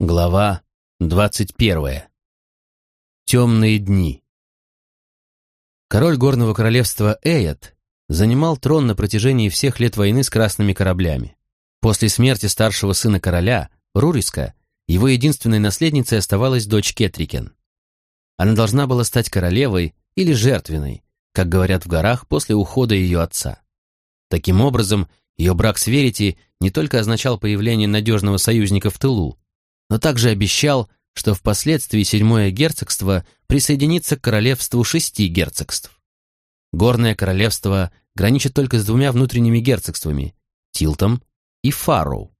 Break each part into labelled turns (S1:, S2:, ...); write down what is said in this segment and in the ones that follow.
S1: Глава двадцать первая. Темные дни. Король горного королевства Эйот занимал трон на протяжении всех лет войны с красными кораблями. После смерти старшего сына короля, Руриска, его единственной наследницей оставалась дочь Кетрикен. Она должна была стать королевой или жертвенной, как говорят в горах после ухода ее отца. Таким образом, ее брак с Верити не только означал появление надежного союзника в тылу, но также обещал, что впоследствии седьмое герцогство присоединится к королевству шести герцогств. Горное королевство граничит только с двумя внутренними герцогствами – Тилтом и Фарроу,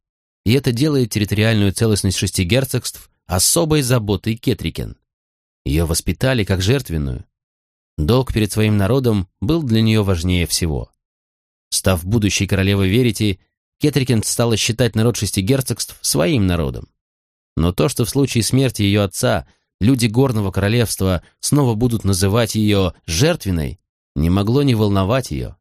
S1: и это делает территориальную целостность шести герцогств особой заботой Кетрикен. Ее воспитали как жертвенную. Долг перед своим народом был для нее важнее всего. Став будущей королевой Верити, Кетрикен стала считать народ шести герцогств своим народом. Но то, что в случае смерти ее отца люди Горного Королевства снова будут называть ее жертвенной, не могло не волновать ее.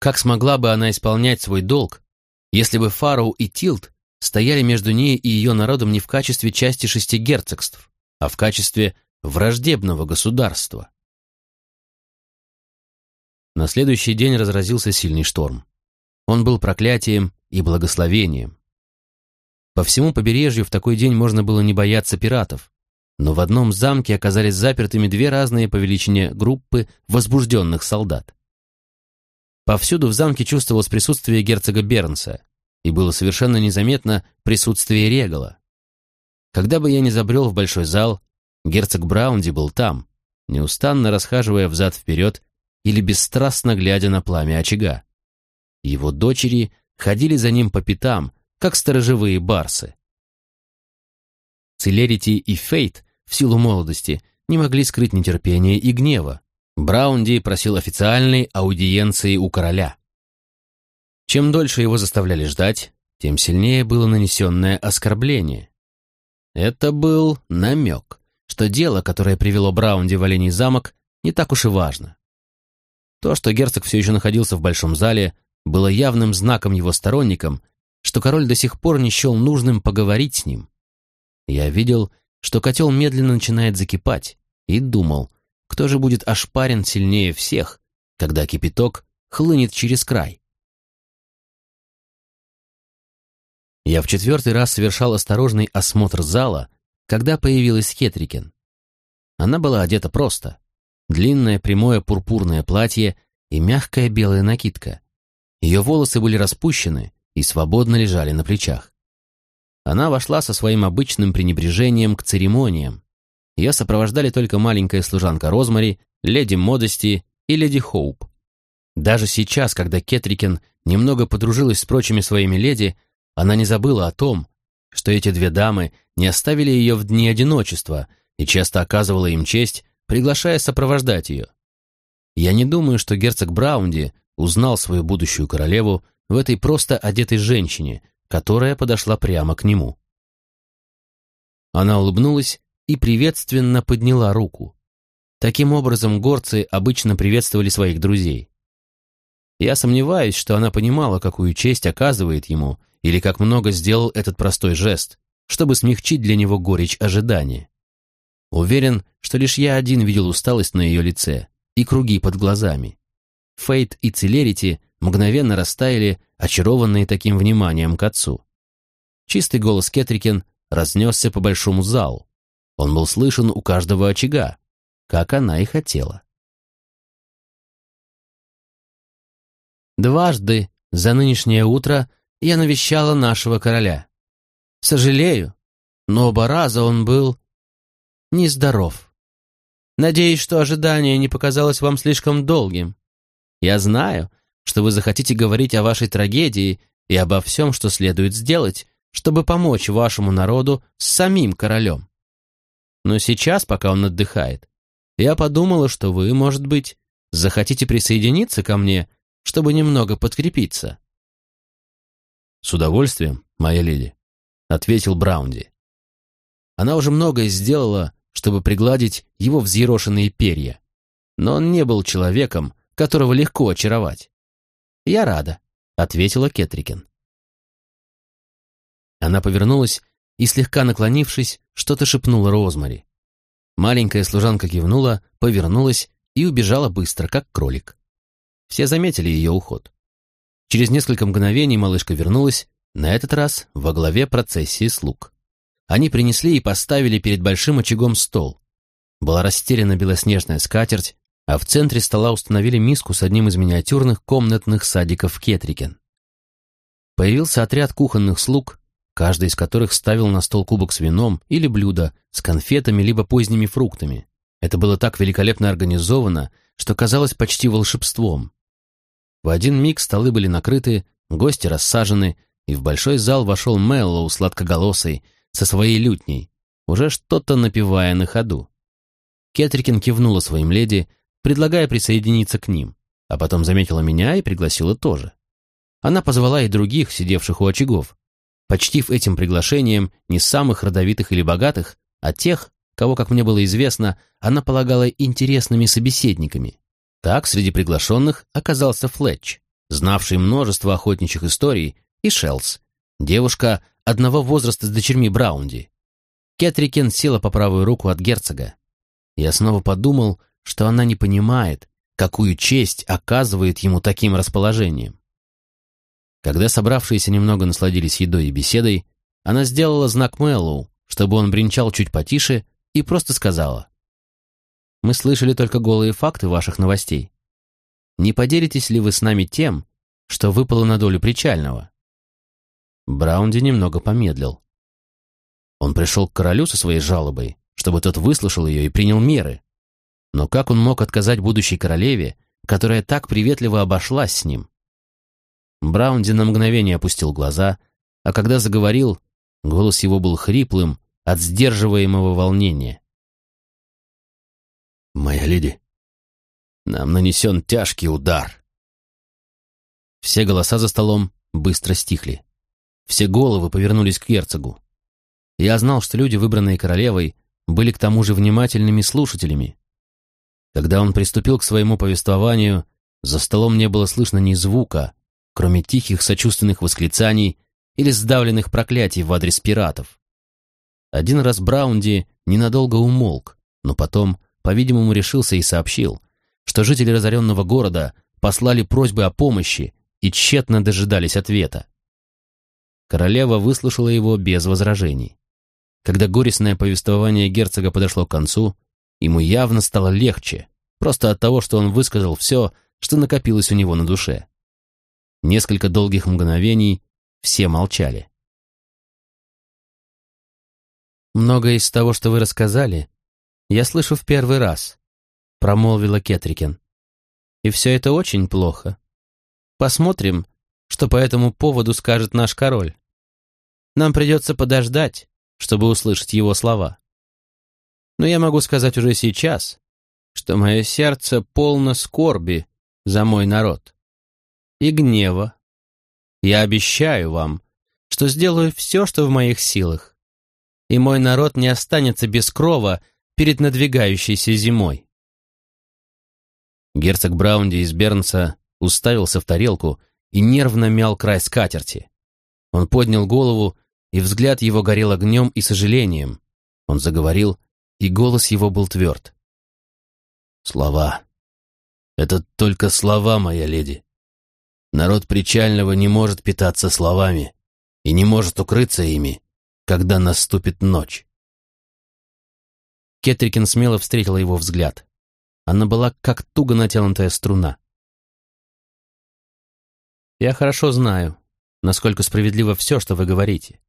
S1: Как смогла бы она исполнять свой долг, если бы Фароу и Тилт стояли между ней и ее народом не в качестве части шести герцогств, а в качестве враждебного государства? На следующий день разразился сильный шторм. Он был проклятием и благословением. По всему побережью в такой день можно было не бояться пиратов, но в одном замке оказались запертыми две разные по величине группы возбужденных солдат. Повсюду в замке чувствовалось присутствие герцога Бернса, и было совершенно незаметно присутствие Регала. Когда бы я ни забрел в большой зал, герцог Браунди был там, неустанно расхаживая взад-вперед или бесстрастно глядя на пламя очага. Его дочери ходили за ним по пятам, как сторожевые барсы. Целерити и Фейт в силу молодости не могли скрыть нетерпения и гнева. Браунди просил официальной аудиенции у короля. Чем дольше его заставляли ждать, тем сильнее было нанесенное оскорбление. Это был намек, что дело, которое привело Браунди в Оленей замок, не так уж и важно. То, что герцог все еще находился в большом зале, было явным знаком его сторонникам, что король до сих пор не счел нужным поговорить с ним. Я видел, что котел медленно начинает закипать, и думал, кто же будет ошпарен сильнее всех, когда кипяток хлынет через край. Я в четвертый раз совершал осторожный осмотр зала, когда появилась Хетрикен. Она была одета просто. Длинное прямое пурпурное платье и мягкая белая накидка. Ее волосы были распущены, и свободно лежали на плечах. Она вошла со своим обычным пренебрежением к церемониям. Ее сопровождали только маленькая служанка Розмари, леди Модести и леди Хоуп. Даже сейчас, когда Кетрикен немного подружилась с прочими своими леди, она не забыла о том, что эти две дамы не оставили ее в дни одиночества и часто оказывала им честь, приглашая сопровождать ее. Я не думаю, что герцог Браунди узнал свою будущую королеву в этой просто одетой женщине, которая подошла прямо к нему. Она улыбнулась и приветственно подняла руку. Таким образом, горцы обычно приветствовали своих друзей. Я сомневаюсь, что она понимала, какую честь оказывает ему, или как много сделал этот простой жест, чтобы смягчить для него горечь ожидания. Уверен, что лишь я один видел усталость на ее лице и круги под глазами. Фейт и Целерити мгновенно растаяли, очарованные таким вниманием к отцу. Чистый голос Кетрикен разнесся по большому залу. Он был слышен у каждого очага, как она и хотела. Дважды за нынешнее утро я навещала нашего короля. Сожалею, но оба раза он был нездоров. Надеюсь, что ожидание не показалось вам слишком долгим. Я знаю, что вы захотите говорить о вашей трагедии и обо всем, что следует сделать, чтобы помочь вашему народу с самим королем. Но сейчас, пока он отдыхает, я подумала, что вы, может быть, захотите присоединиться ко мне, чтобы немного подкрепиться. «С удовольствием, моя леди», — ответил Браунди. Она уже многое сделала, чтобы пригладить его взъерошенные перья, но он не был человеком, которого легко очаровать. «Я рада», — ответила Кетрикен. Она повернулась и, слегка наклонившись, что-то шепнула Розмари. Маленькая служанка кивнула, повернулась и убежала быстро, как кролик. Все заметили ее уход. Через несколько мгновений малышка вернулась, на этот раз во главе процессии слуг. Они принесли и поставили перед большим очагом стол. Была расстелена белоснежная скатерть, а в центре стола установили миску с одним из миниатюрных комнатных садиков Кетрикен. Появился отряд кухонных слуг, каждый из которых ставил на стол кубок с вином или блюдо с конфетами либо поздними фруктами. Это было так великолепно организовано, что казалось почти волшебством. В один миг столы были накрыты, гости рассажены, и в большой зал вошел Меллоу сладкоголосый со своей лютней, уже что-то напевая на ходу. Кетрикин кивнула своим леди, предлагая присоединиться к ним, а потом заметила меня и пригласила тоже. Она позвала и других, сидевших у очагов, почтив этим приглашением не самых родовитых или богатых, а тех, кого, как мне было известно, она полагала интересными собеседниками. Так среди приглашенных оказался Флетч, знавший множество охотничьих историй, и Шелс, девушка одного возраста с дочерьми Браунди. Кетрикен села по правую руку от герцога. Я снова подумал, что она не понимает, какую честь оказывает ему таким расположением. Когда собравшиеся немного насладились едой и беседой, она сделала знак Мэллоу, чтобы он бренчал чуть потише, и просто сказала. «Мы слышали только голые факты ваших новостей. Не поделитесь ли вы с нами тем, что выпало на долю причального?» Браунди немного помедлил. Он пришел к королю со своей жалобой, чтобы тот выслушал ее и принял меры. Но как он мог отказать будущей королеве, которая так приветливо обошлась с ним? Браунди на мгновение опустил глаза, а когда заговорил, голос его был хриплым от сдерживаемого волнения. «Моя леди, нам нанесен тяжкий удар». Все голоса за столом быстро стихли. Все головы повернулись к герцогу. Я знал, что люди, выбранные королевой, были к тому же внимательными слушателями, когда он приступил к своему повествованию, за столом не было слышно ни звука, кроме тихих сочувственных восклицаний или сдавленных проклятий в адрес пиратов. Один раз Браунди ненадолго умолк, но потом, по-видимому, решился и сообщил, что жители разоренного города послали просьбы о помощи и тщетно дожидались ответа. Королева выслушала его без возражений. Когда горестное повествование герцога подошло к концу, Ему явно стало легче, просто от того, что он высказал все, что накопилось у него на душе. Несколько долгих мгновений все молчали. «Многое из того, что вы рассказали, я слышу в первый раз», — промолвила Кетрикен. «И все это очень плохо. Посмотрим, что по этому поводу скажет наш король. Нам придется подождать, чтобы услышать его слова. Но я могу сказать уже сейчас, что мое сердце полно скорби за мой народ и гнева. Я обещаю вам, что сделаю все, что в моих силах, и мой народ не останется без крова перед надвигающейся зимой. Герцог Браунди из Бернса уставился в тарелку и нервно мял край скатерти. Он поднял голову, и взгляд его горел огнем и сожалением. Он заговорил, и голос его был тверд. «Слова. Это только слова, моя леди. Народ Причального не может питаться словами и не может укрыться ими, когда наступит ночь». Кетрикин смело встретила его взгляд. Она была как туго натянутая струна. «Я хорошо знаю, насколько справедливо все, что вы говорите.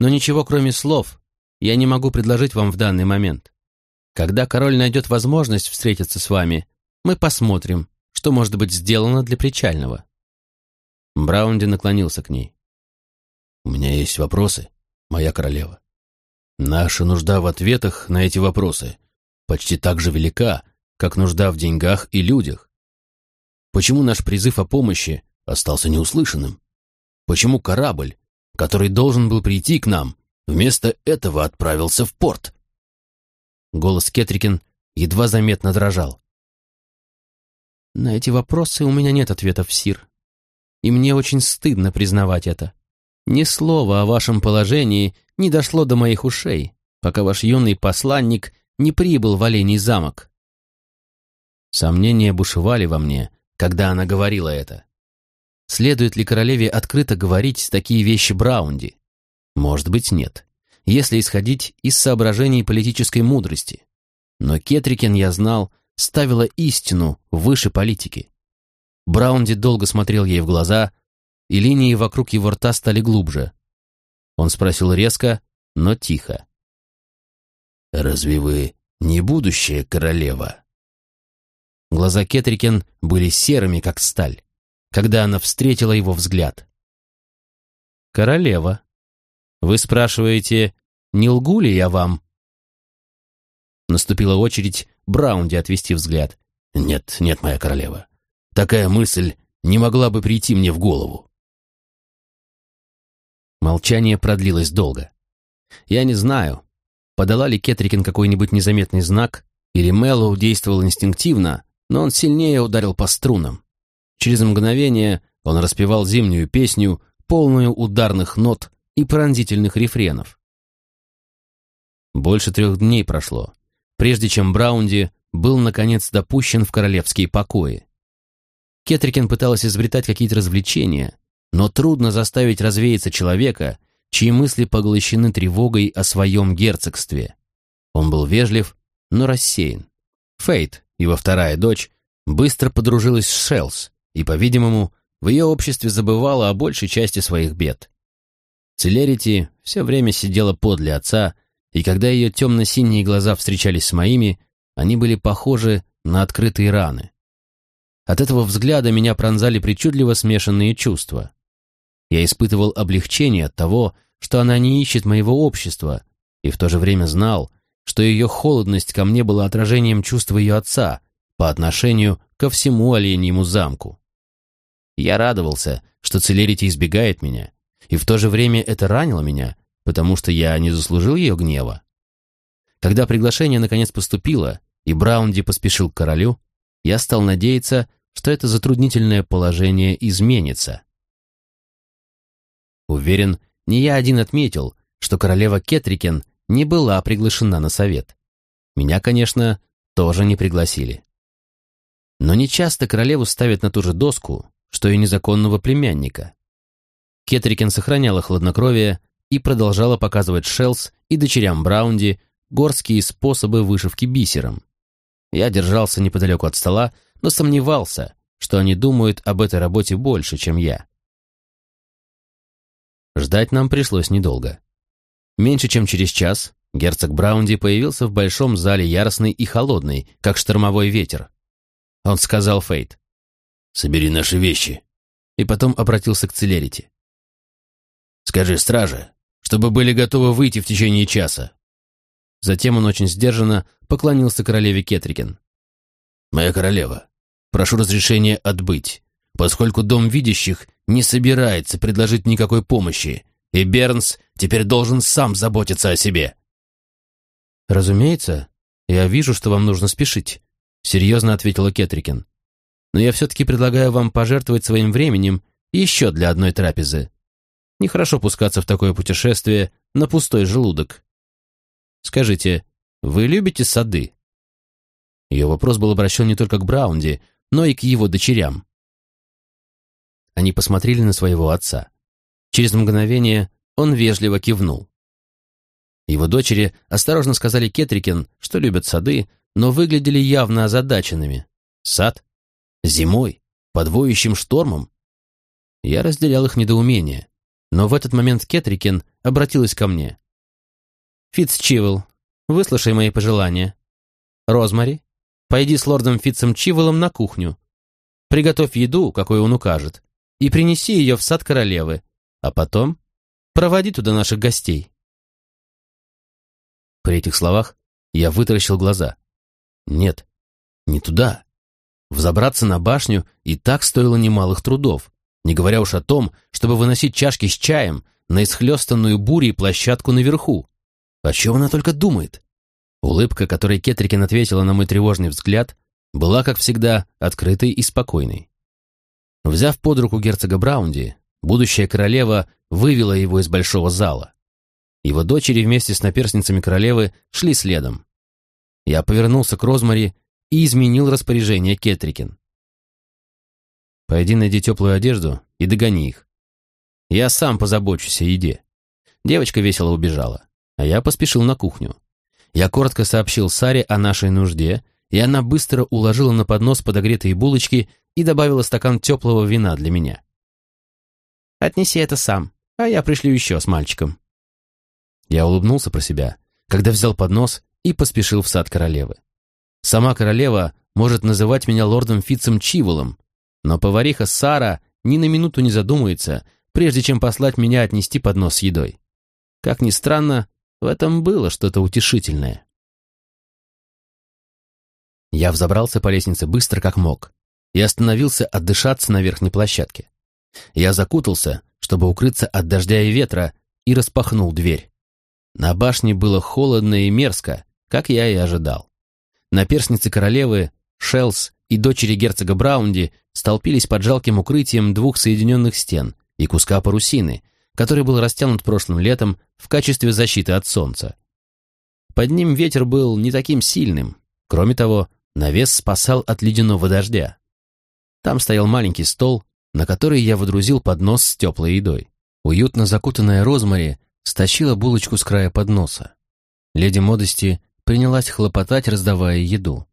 S1: Но ничего, кроме слов, я не могу предложить вам в данный момент. Когда король найдет возможность встретиться с вами, мы посмотрим, что может быть сделано для причального». Браунди наклонился к ней. «У меня есть вопросы, моя королева. Наша нужда в ответах на эти вопросы почти так же велика, как нужда в деньгах и людях. Почему наш призыв о помощи остался неуслышанным? Почему корабль, который должен был прийти к нам, Вместо этого отправился в порт. Голос Кетрикин едва заметно дрожал. На эти вопросы у меня нет ответов, Сир. И мне очень стыдно признавать это. Ни слова о вашем положении не дошло до моих ушей, пока ваш юный посланник не прибыл в Оленей замок. Сомнения бушевали во мне, когда она говорила это. Следует ли королеве открыто говорить такие вещи Браунди? Может быть, нет, если исходить из соображений политической мудрости. Но Кетрикен, я знал, ставила истину выше политики. Браунди долго смотрел ей в глаза, и линии вокруг его рта стали глубже. Он спросил резко, но тихо. «Разве вы не будущая королева?» Глаза Кетрикен были серыми, как сталь, когда она встретила его взгляд. «Королева. Вы спрашиваете, не лгу ли я вам?» Наступила очередь Браунди отвести взгляд. «Нет, нет, моя королева. Такая мысль не могла бы прийти мне в голову». Молчание продлилось долго. Я не знаю, подала ли Кетрикин какой-нибудь незаметный знак, или Мэллоу действовал инстинктивно, но он сильнее ударил по струнам. Через мгновение он распевал зимнюю песню, полную ударных нот и пронзительных рефренов. Больше трех дней прошло, прежде чем Браунди был, наконец, допущен в королевские покои. Кетрикен пыталась изобретать какие-то развлечения, но трудно заставить развеяться человека, чьи мысли поглощены тревогой о своем герцогстве. Он был вежлив, но рассеян. Фейт, его вторая дочь, быстро подружилась с Шелс и, по-видимому, в ее обществе забывала о большей части своих бед. Целерити все время сидела подле отца, и когда ее темно-синие глаза встречались с моими, они были похожи на открытые раны. От этого взгляда меня пронзали причудливо смешанные чувства. Я испытывал облегчение от того, что она не ищет моего общества, и в то же время знал, что ее холодность ко мне была отражением чувства ее отца по отношению ко всему оленьему замку. Я радовался, что Целерити избегает меня, и в то же время это ранило меня, потому что я не заслужил ее гнева. Когда приглашение наконец поступило, и Браунди поспешил к королю, я стал надеяться, что это затруднительное положение изменится. Уверен, не я один отметил, что королева Кетрикен не была приглашена на совет. Меня, конечно, тоже не пригласили. Но нечасто королеву ставят на ту же доску, что и незаконного племянника. Кетрикен сохраняла хладнокровие и продолжала показывать Шелс и дочерям Браунди горские способы вышивки бисером. Я держался неподалеку от стола, но сомневался, что они думают об этой работе больше, чем я. Ждать нам пришлось недолго. Меньше чем через час герцог Браунди появился в большом зале яростный и холодный, как штормовой ветер. Он сказал Фейт, «Собери наши вещи», и потом обратился к Целерити. «Скажи страже, чтобы были готовы выйти в течение часа». Затем он очень сдержанно поклонился королеве Кетрикен. «Моя королева, прошу разрешения отбыть поскольку Дом видящих не собирается предложить никакой помощи, и Бернс теперь должен сам заботиться о себе. «Разумеется, я вижу, что вам нужно спешить», — серьезно ответила Кетрикен. «Но я все-таки предлагаю вам пожертвовать своим временем еще для одной трапезы. Нехорошо пускаться в такое путешествие на пустой желудок. Скажите, вы любите сады?» Ее вопрос был обращен не только к Браунди, но и к его дочерям. Они посмотрели на своего отца. Через мгновение он вежливо кивнул. Его дочери осторожно сказали Кетрикен, что любят сады, но выглядели явно озадаченными. Сад? Зимой? Под воющим штормом? Я разделял их недоумение, но в этот момент Кетрикен обратилась ко мне. «Фитц выслушай мои пожелания. Розмари, пойди с лордом Фитцем Чивелом на кухню. Приготовь еду, какой он укажет, и принеси ее в сад королевы, а потом проводи туда наших гостей». При этих словах я вытаращил глаза. Нет, не туда. Взобраться на башню и так стоило немалых трудов, не говоря уж о том, чтобы выносить чашки с чаем на исхлестанную бурей площадку наверху. О чем она только думает? Улыбка, которой Кетрикин ответила на мой тревожный взгляд, была, как всегда, открытой и спокойной. Взяв под руку герцога Браунди, будущая королева вывела его из большого зала. Его дочери вместе с наперсницами королевы шли следом. Я повернулся к Розмари и изменил распоряжение Кетрикин. «Пойди найди теплую одежду и догони их. Я сам позабочусь о еде». Девочка весело убежала, а я поспешил на кухню. Я коротко сообщил Саре о нашей нужде, и она быстро уложила на поднос подогретые булочки и добавила стакан теплого вина для меня. «Отнеси это сам, а я пришлю еще с мальчиком». Я улыбнулся про себя, когда взял поднос и поспешил в сад королевы. Сама королева может называть меня лордом Фитцем Чиволом, но повариха Сара ни на минуту не задумается, прежде чем послать меня отнести поднос с едой. Как ни странно, в этом было что-то утешительное. Я взобрался по лестнице быстро, как мог, и остановился отдышаться на верхней площадке. Я закутался, чтобы укрыться от дождя и ветра, и распахнул дверь. На башне было холодно и мерзко, как я и ожидал. Наперсницы королевы, Шелс и дочери герцога Браунди столпились под жалким укрытием двух соединенных стен и куска парусины, который был растянут прошлым летом в качестве защиты от солнца. Под ним ветер был не таким сильным. Кроме того, навес спасал от ледяного дождя. Там стоял маленький стол, на который я водрузил поднос с теплой едой. Уютно закутанная Розмари стащила булочку с края подноса. Леди Модости принялась хлопотать, раздавая еду.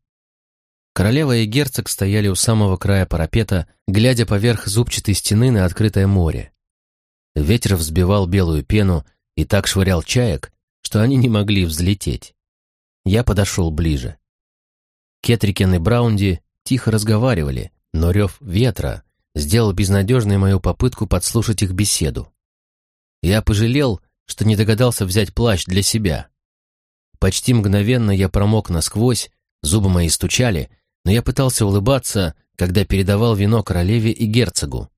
S1: Королева и герцог стояли у самого края парапета, глядя поверх зубчатой стены на открытое море. Ветер взбивал белую пену и так швырял чаек, что они не могли взлететь. Я подошел ближе. Кетрикен и Браунди тихо разговаривали, но рев ветра сделал безнадежной мою попытку подслушать их беседу. Я пожалел, что не догадался взять плащ для себя. Почти мгновенно я промок насквозь, зубы мои стучали, но я пытался улыбаться, когда передавал вино королеве и герцогу.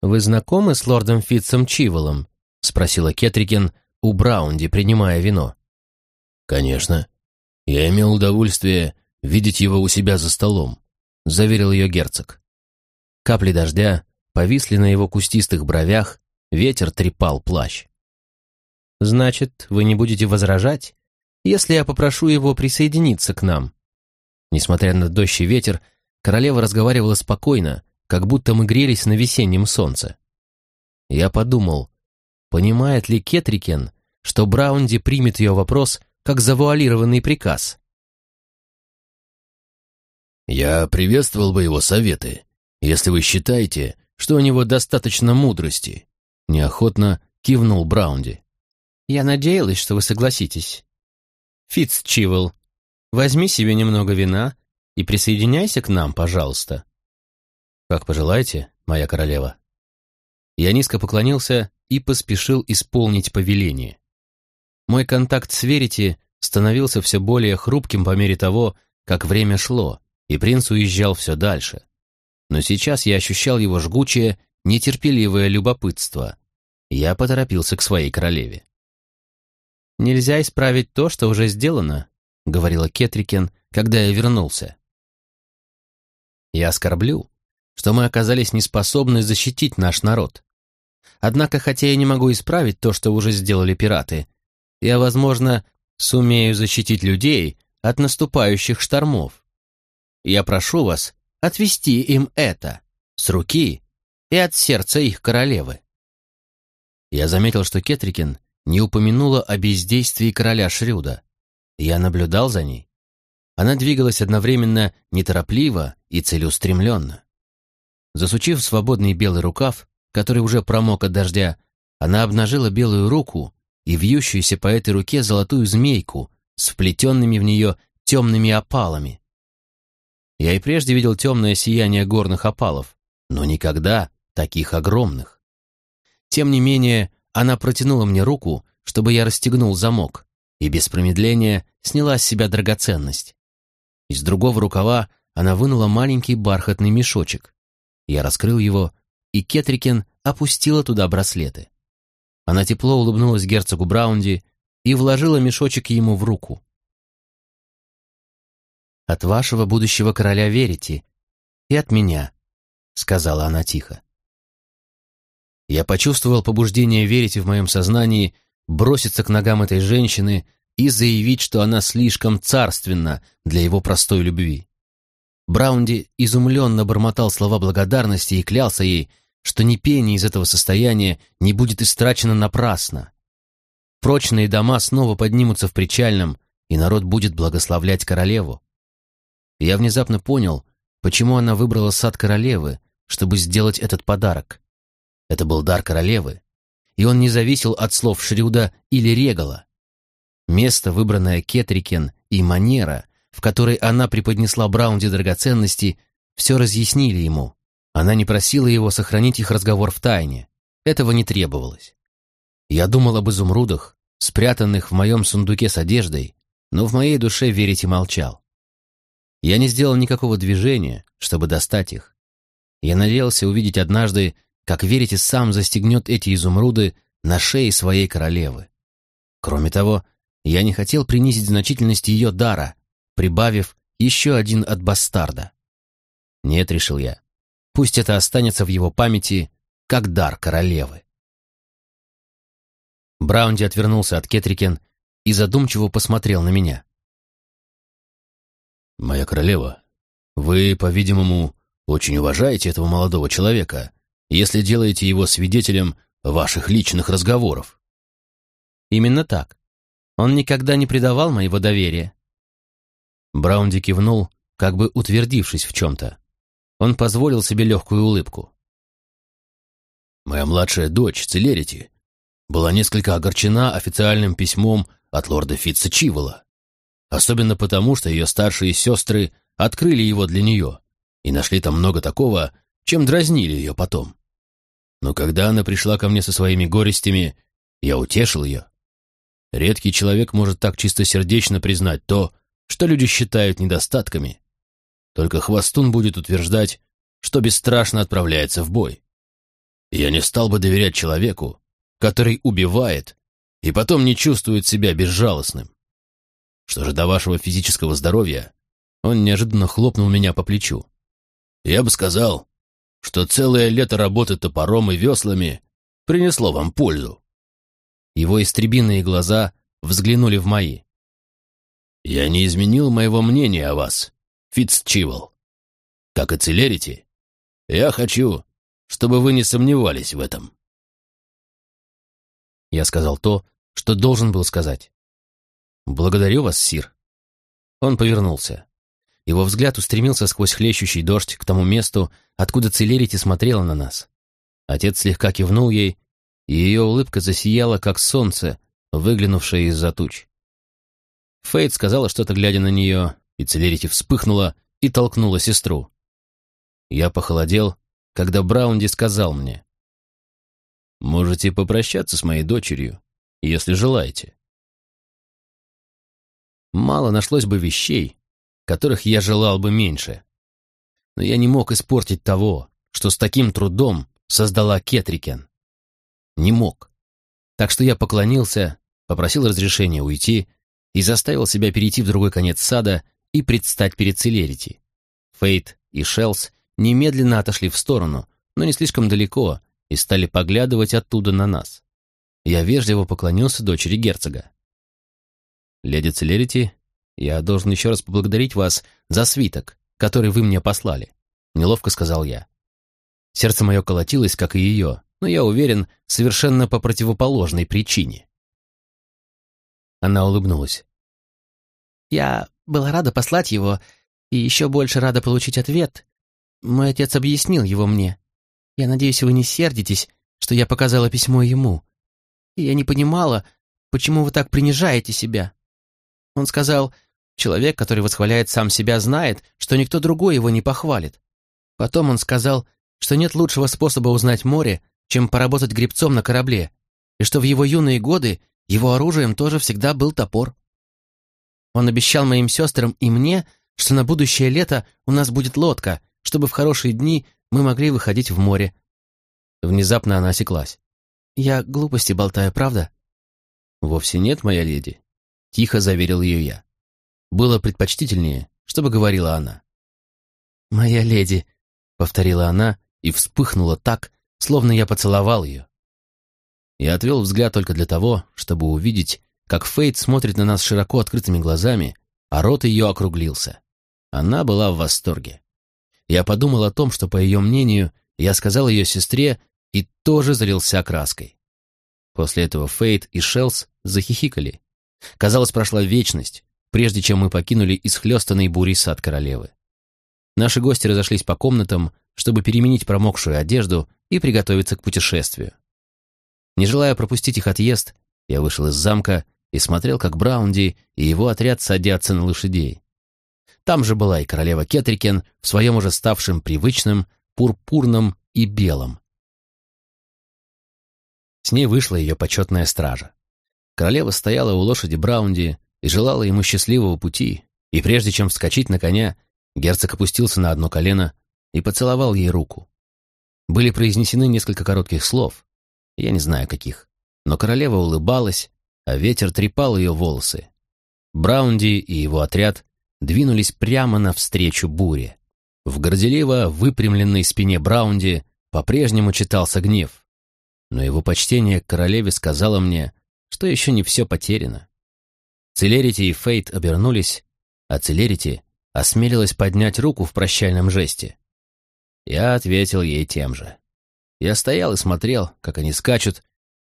S1: «Вы знакомы с лордом Фитцем Чиволом?» — спросила Кетрикен у Браунди, принимая вино.
S2: «Конечно. Я имел удовольствие видеть его у себя за столом», — заверил ее герцог.
S1: Капли дождя повисли на его кустистых бровях, ветер трепал плащ. «Значит, вы не будете возражать, если я попрошу его присоединиться к нам?» Несмотря на дождь и ветер, королева разговаривала спокойно, как будто мы грелись на весеннем солнце. Я подумал, понимает ли Кетрикен, что Браунди примет ее вопрос как завуалированный приказ?
S2: «Я приветствовал бы его советы, если вы считаете, что у него достаточно мудрости», неохотно кивнул Браунди.
S1: «Я надеялась, что вы согласитесь. Фитц Чивел, возьми себе немного вина и присоединяйся к нам, пожалуйста». «Как пожелаете, моя королева». Я низко поклонился и поспешил исполнить повеление. Мой контакт с Верити становился все более хрупким по мере того, как время шло, и принц уезжал все дальше. Но сейчас я ощущал его жгучее, нетерпеливое любопытство. Я поторопился к своей королеве. «Нельзя исправить то, что уже сделано», — говорила Кетрикен, когда я вернулся. «Я оскорблю, что мы оказались неспособны защитить наш народ. Однако, хотя я не могу исправить то, что уже сделали пираты, я, возможно, сумею защитить людей от наступающих штормов. Я прошу вас отвести им это с руки и от сердца их королевы. Я заметил, что Кетрикин не упомянула о бездействии короля Шрюда. Я наблюдал за ней. Она двигалась одновременно неторопливо и целеустремленно. Засучив свободный белый рукав, который уже промок от дождя, она обнажила белую руку и вьющуюся по этой руке золотую змейку с вплетенными в нее темными опалами. Я и прежде видел темное сияние горных опалов, но никогда таких огромных. Тем не менее, она протянула мне руку, чтобы я расстегнул замок, и без промедления сняла с себя драгоценность. Из другого рукава она вынула маленький бархатный мешочек. Я раскрыл его, и Кетрикен опустила туда браслеты. Она тепло улыбнулась герцогу Браунди и вложила мешочек ему в руку. «От вашего будущего короля верите, и от меня», — сказала она тихо. Я почувствовал побуждение верить в моем сознании, броситься к ногам этой женщины и заявить, что она слишком царственна для его простой любви. Браунди изумленно бормотал слова благодарности и клялся ей, что ни пени из этого состояния не будет истрачено напрасно. Прочные дома снова поднимутся в причальном, и народ будет благословлять королеву. Я внезапно понял, почему она выбрала сад королевы, чтобы сделать этот подарок. Это был дар королевы, и он не зависел от слов Шрюда или Регала. Место, выбранное Кетрикен, и манера, в которой она преподнесла Браунди драгоценности, все разъяснили ему. Она не просила его сохранить их разговор в тайне. Этого не требовалось. Я думал об изумрудах, спрятанных в моем сундуке с одеждой, но в моей душе верить и молчал. Я не сделал никакого движения, чтобы достать их. Я надеялся увидеть однажды, как верите сам застегнет эти изумруды на шее своей королевы. Кроме того, я не хотел принизить значительность ее дара, прибавив еще один от бастарда. Нет, решил я, Пусть это останется в его памяти как дар королевы. Браунди отвернулся от Кетрикен и задумчиво посмотрел на меня.
S2: «Моя королева, вы, по-видимому, очень уважаете этого молодого человека, если делаете его свидетелем ваших личных разговоров».
S1: «Именно так. Он никогда не предавал моего доверия». Браунди кивнул, как бы утвердившись в чем-то. Он позволил себе легкую улыбку.
S2: «Моя младшая дочь, Целерити, была несколько огорчена официальным письмом от лорда Фитца Чивола, особенно потому, что ее старшие сестры открыли его для нее и нашли там много такого, чем дразнили ее потом. Но когда она пришла ко мне со своими горестями, я утешил ее. Редкий человек может так чистосердечно признать то, что люди считают недостатками, только Хвостун будет утверждать, что бесстрашно отправляется в бой. Я не стал бы доверять человеку, который убивает и потом не чувствует себя безжалостным. Что же до вашего физического здоровья, он неожиданно хлопнул меня по плечу. Я бы сказал, что целое лето работы топором и веслами принесло вам пользу.
S1: Его истребиные глаза взглянули в мои.
S2: Я не изменил моего мнения о вас, Фитцчивол. Как и Целерити, я хочу, чтобы вы не сомневались в этом.
S1: Я сказал то, что должен был сказать. «Благодарю вас, Сир». Он повернулся. Его взгляд устремился сквозь хлещущий дождь к тому месту, откуда Целерити смотрела на нас. Отец слегка кивнул ей, и ее улыбка засияла, как солнце, выглянувшее из-за туч. Фейт сказала что-то, глядя на нее, и Целерити вспыхнула и толкнула сестру. Я похолодел, когда Браунди сказал мне, «Можете попрощаться с моей дочерью, если желаете». Мало нашлось бы вещей, которых я желал бы меньше. Но я не мог испортить того, что с таким трудом создала Кетрикен. Не мог. Так что я поклонился, попросил разрешения уйти и заставил себя перейти в другой конец сада и предстать перед Целерити. Фейт и Шелс немедленно отошли в сторону, но не слишком далеко, и стали поглядывать оттуда на нас. Я вежливо поклонился дочери герцога. «Леди Целерити, я должен еще раз поблагодарить вас за свиток, который вы мне послали», — неловко сказал я. Сердце мое колотилось, как и ее, но я уверен, совершенно по противоположной причине. Она улыбнулась. «Я была рада послать его, и еще больше рада получить ответ. Мой отец объяснил его мне. Я надеюсь, вы не сердитесь, что я показала письмо ему. И я не понимала, почему вы так принижаете себя. Он сказал, человек, который восхваляет сам себя, знает, что никто другой его не похвалит. Потом он сказал, что нет лучшего способа узнать море, чем поработать гребцом на корабле, и что в его юные годы его оружием тоже всегда был топор. Он обещал моим сестрам и мне, что на будущее лето у нас будет лодка, чтобы в хорошие дни мы могли выходить в море. Внезапно она осеклась. Я глупости болтаю, правда? Вовсе нет, моя леди. Тихо заверил ее я. Было предпочтительнее, чтобы говорила она. «Моя леди», — повторила она и вспыхнула так, словно я поцеловал ее. Я отвел взгляд только для того, чтобы увидеть, как Фейт смотрит на нас широко открытыми глазами, а рот ее округлился. Она была в восторге. Я подумал о том, что, по ее мнению, я сказал ее сестре и тоже залился краской. После этого Фейт и Шелс захихикали. Казалось, прошла вечность, прежде чем мы покинули исхлестанный бурей сад королевы. Наши гости разошлись по комнатам, чтобы переменить промокшую одежду и приготовиться к путешествию. Не желая пропустить их отъезд, я вышел из замка и смотрел, как Браунди и его отряд садятся на лошадей. Там же была и королева Кетрикен в своем уже ставшем привычном, пурпурном и белом. С ней вышла ее почетная стража. Королева стояла у лошади Браунди и желала ему счастливого пути, и прежде чем вскочить на коня, герцог опустился на одно колено и поцеловал ей руку. Были произнесены несколько коротких слов, я не знаю каких, но королева улыбалась, а ветер трепал ее волосы. Браунди и его отряд двинулись прямо навстречу буре. В горделиво выпрямленной спине Браунди по-прежнему читался гнев, но его почтение к королеве сказало мне, что еще не все потеряно. Целерити и Фейт обернулись, а Целерити осмелилась поднять руку в прощальном жесте. Я ответил ей тем же. Я стоял и смотрел, как они скачут,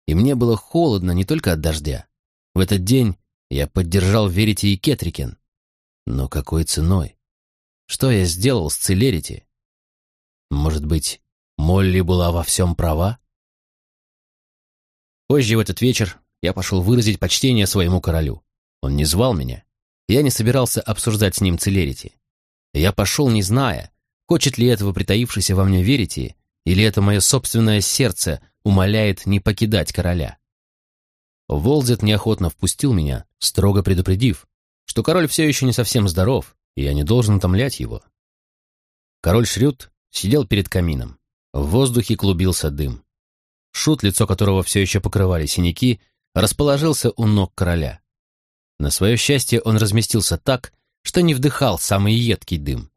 S1: и мне было холодно не только от дождя. В этот день я поддержал Верити и Кетрикен. Но какой ценой? Что я сделал с Целерити? Может быть, Молли была во всем права? Позже в этот вечер я пошел выразить почтение своему королю. Он не звал меня. Я не собирался обсуждать с ним Целерити. Я пошел, не зная, хочет ли этого притаившийся во мне Верити, или это мое собственное сердце умоляет не покидать короля. Волзет неохотно впустил меня, строго предупредив, что король все еще не совсем здоров, и я не должен утомлять его. Король Шрют сидел перед камином. В воздухе клубился дым. Шут, лицо которого все еще покрывали синяки, расположился у ног короля. На свое счастье он разместился так, что не вдыхал самый едкий дым.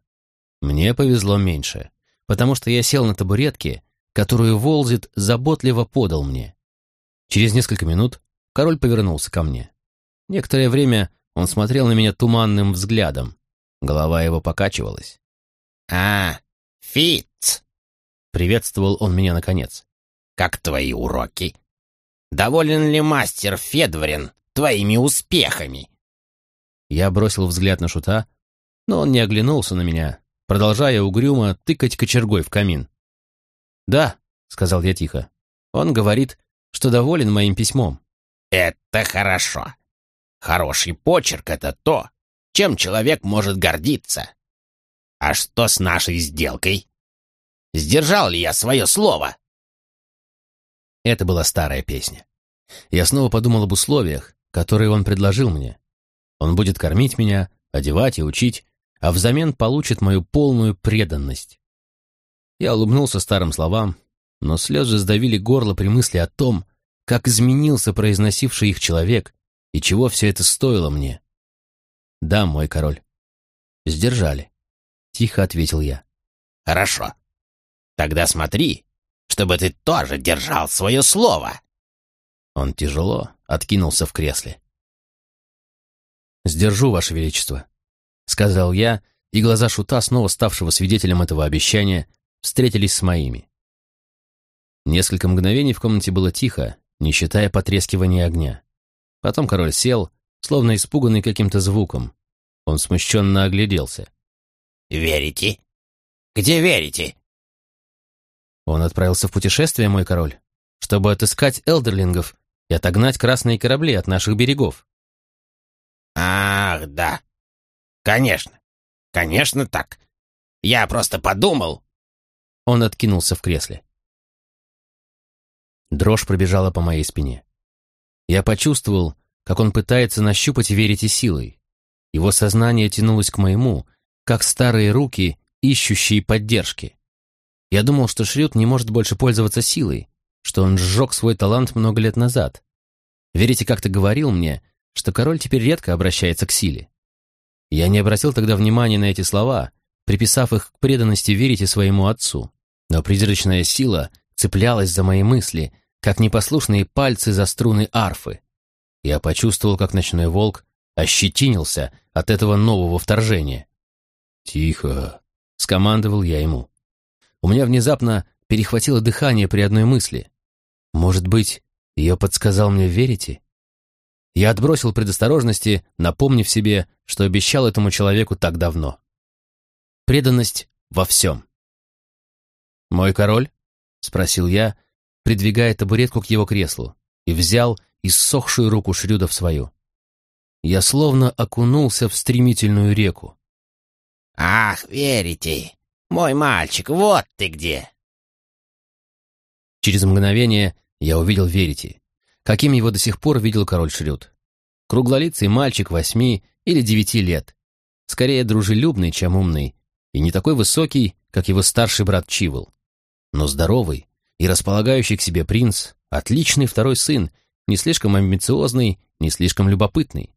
S1: Мне повезло меньше, потому что я сел на табуретке, которую Волзит заботливо подал мне. Через несколько минут король повернулся ко мне. Некоторое время он смотрел на меня туманным взглядом. Голова его покачивалась.
S3: «А, Фитц!» — приветствовал он меня наконец. «Как твои уроки?» Доволен ли мастер Федварин твоими успехами?»
S1: Я бросил взгляд на шута, но он не оглянулся на меня, продолжая угрюмо тыкать кочергой в камин. «Да», — сказал я тихо, — «он говорит, что доволен моим письмом».
S3: «Это хорошо. Хороший почерк — это то, чем человек может гордиться. А что с нашей сделкой? Сдержал ли я свое слово?»
S1: Это была старая песня. Я снова подумал об условиях, которые он предложил мне. Он будет кормить меня, одевать и учить, а взамен получит мою полную преданность. Я улыбнулся старым словам, но слезы сдавили горло при мысли о том, как изменился произносивший их человек и чего все это стоило мне. «Да, мой король». «Сдержали», — тихо ответил я.
S3: «Хорошо. Тогда смотри, чтобы ты тоже держал свое слово».
S1: Он тяжело откинулся в кресле. «Сдержу, Ваше Величество», — сказал я, и глаза Шута, снова ставшего свидетелем этого обещания, встретились с моими. Несколько мгновений в комнате было тихо, не считая потрескивания огня. Потом король сел, словно испуганный каким-то звуком. Он смущенно огляделся.
S3: «Верите? Где верите?»
S1: Он отправился в путешествие, мой король, чтобы отыскать элдерлингов и отогнать красные корабли от наших берегов.
S3: Ах, да. Конечно. Конечно так. Я просто подумал.
S1: Он откинулся в кресле. Дрожь пробежала по моей спине. Я почувствовал, как он пытается нащупать верите силой. Его сознание тянулось к моему, как старые руки, ищущие поддержки. Я думал, что Шрют не может больше пользоваться силой, что он сжег свой талант много лет назад. Верите как-то говорил мне, что король теперь редко обращается к силе. Я не обратил тогда внимания на эти слова, приписав их к преданности верите своему отцу. Но призрачная сила, цеплялась за мои мысли, как непослушные пальцы за струны арфы. Я почувствовал, как ночной волк ощетинился от этого нового вторжения.
S2: «Тихо», —
S1: скомандовал я ему. У меня внезапно перехватило дыхание при одной мысли. Может быть, ее подсказал мне верите? Я отбросил предосторожности, напомнив себе, что обещал этому человеку так давно. Преданность во всем. «Мой король?» — спросил я, придвигая табуретку к его креслу, и взял иссохшую руку Шрюда в свою. Я словно окунулся в стремительную реку.
S3: «Ах, верите! Мой мальчик, вот ты где!»
S1: Через мгновение я увидел Верити, каким его до сих пор видел король Шрюд. Круглолицый мальчик восьми или девяти лет, скорее дружелюбный, чем умный, и не такой высокий, как его старший брат Чивол. Но здоровый и располагающий к себе принц, отличный второй сын, не слишком амбициозный, не слишком любопытный.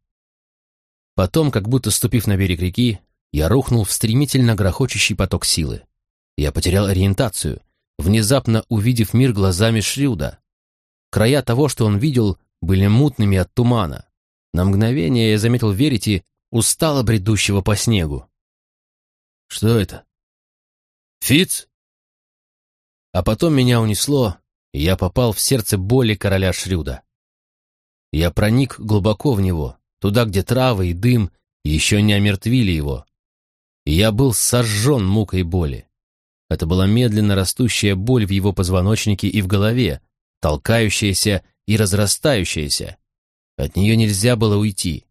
S1: Потом, как будто ступив на берег реки, я рухнул в стремительно грохочущий поток силы. Я потерял ориентацию, внезапно увидев мир глазами Шрюда. Края того, что он видел, были мутными от тумана. На мгновение я заметил Верити, устало бредущего по снегу.
S2: «Что это?» «Фиц?»
S1: А потом меня унесло, и я попал в сердце боли короля Шрюда. Я проник глубоко в него, туда, где травы и дым еще не омертвили его. И я был сожжен мукой боли. Это была медленно растущая боль в его позвоночнике и в голове, толкающаяся и разрастающаяся. От нее нельзя было уйти.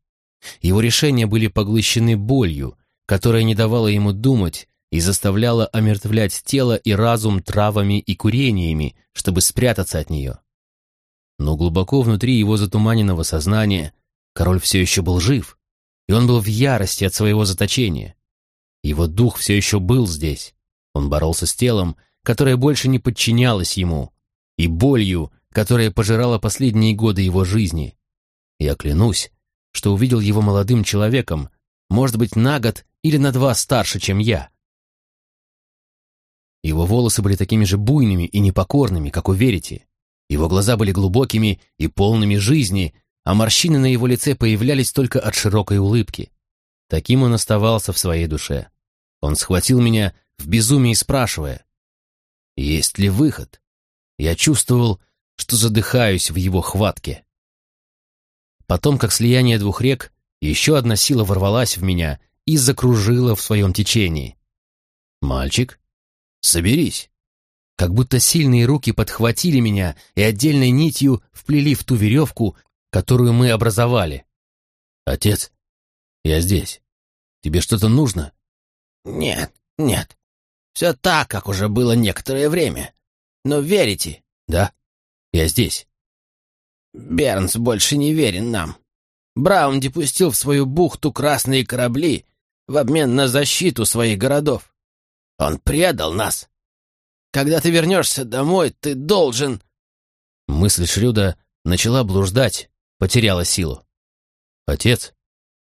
S1: Его решения были поглощены болью, которая не давала ему думать и заставляла омертвлять тело и разум травами и курениями, чтобы спрятаться от нее. Но глубоко внутри его затуманенного сознания король все еще был жив, и он был в ярости от своего заточения. Его дух все еще был здесь. Он боролся с телом, которое больше не подчинялось ему, и болью, которая пожирала последние годы его жизни. Я клянусь, что увидел его молодым человеком, может быть, на год или на два старше, чем я. Его волосы были такими же буйными и непокорными, как у Верити. Его глаза были глубокими и полными жизни, а морщины на его лице появлялись только от широкой улыбки. Таким он оставался в своей душе. Он схватил меня в безумии, спрашивая, «Есть ли выход?» Я чувствовал, что задыхаюсь в его хватке. Потом, как слияние двух рек, еще одна сила ворвалась в меня и закружила в своем течении. «Мальчик, соберись!» Как будто сильные руки подхватили меня и отдельной нитью вплели в ту веревку, которую мы образовали. «Отец, я здесь. Тебе что-то нужно?»
S3: «Нет, нет. Все так, как уже было некоторое время. Но верите?»
S1: «Да, я здесь».
S3: «Бернс больше не верен нам. Браунди пустил в свою бухту красные корабли в обмен на защиту своих городов. Он предал нас. Когда ты вернешься домой, ты должен...»
S1: Мысль Шрюда начала блуждать, потеряла силу. «Отец,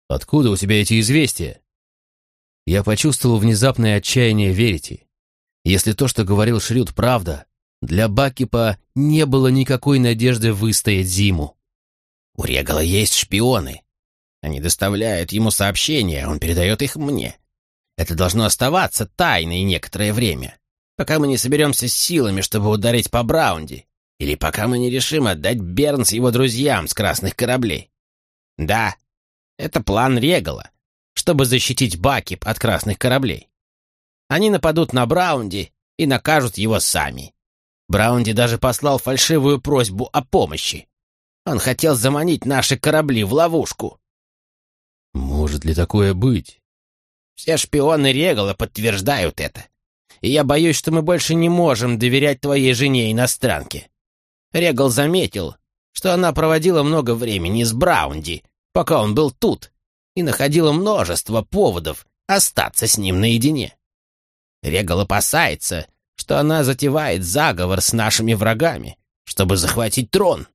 S1: откуда у тебя эти известия?» Я почувствовал внезапное отчаяние верите. Если то, что говорил Шрюд, правда, для Бакипа не было никакой надежды выстоять зиму.
S3: У Регала есть шпионы. Они доставляют ему сообщения, он передает их мне. Это должно оставаться тайной некоторое время, пока мы не соберемся с силами, чтобы ударить по Браунди, или пока мы не решим отдать Бернс его друзьям с красных кораблей. Да, это план Регала, чтобы защитить Бакип от красных кораблей. Они нападут на Браунди и накажут его сами. Браунди даже послал фальшивую просьбу о помощи. Он хотел заманить наши корабли в ловушку.
S1: Может ли такое быть?
S3: Все шпионы Регала подтверждают это. И я боюсь, что мы больше не можем доверять твоей жене-иностранке. Регал заметил, что она проводила много времени с Браунди, пока он был тут, и находила множество поводов остаться с ним наедине. Регал опасается, что она затевает заговор с нашими врагами, чтобы захватить трон.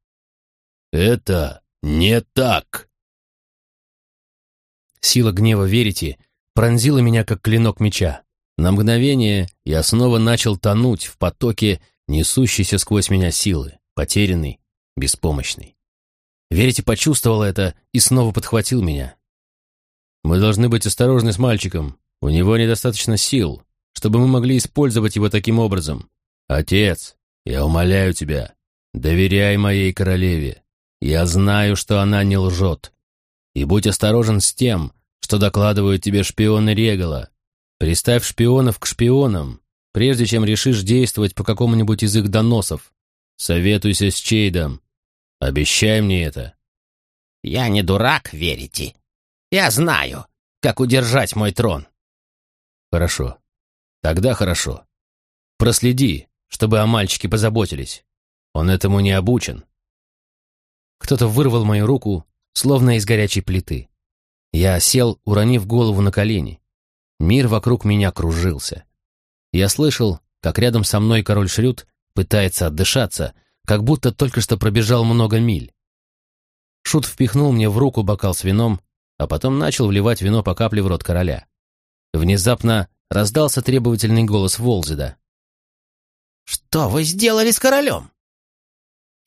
S2: Это не так.
S1: Сила гнева верите пронзила меня, как клинок меча. На мгновение я снова начал тонуть в потоке несущейся сквозь меня силы, потерянный, беспомощный. Верите почувствовал это и снова подхватил меня. Мы должны быть осторожны с мальчиком. У него недостаточно сил, чтобы мы могли использовать его таким образом. Отец, я умоляю тебя, доверяй моей королеве. Я знаю, что она не лжет. И будь осторожен с тем, что докладывают тебе шпионы Регала. Приставь шпионов к шпионам, прежде чем решишь действовать по какому-нибудь из их доносов. Советуйся с Чейдом. Обещай мне это.
S3: Я не дурак, верите? Я знаю, как удержать мой трон.
S1: Хорошо. Тогда хорошо. Проследи, чтобы о мальчике позаботились. Он этому не обучен. Кто-то вырвал мою руку, словно из горячей плиты. Я сел, уронив голову на колени. Мир вокруг меня кружился. Я слышал, как рядом со мной король Шрюд пытается отдышаться, как будто только что пробежал много миль. Шут впихнул мне в руку бокал с вином, а потом начал вливать вино по капле в рот короля. Внезапно раздался требовательный голос Волзида.
S3: «Что вы сделали с королем?»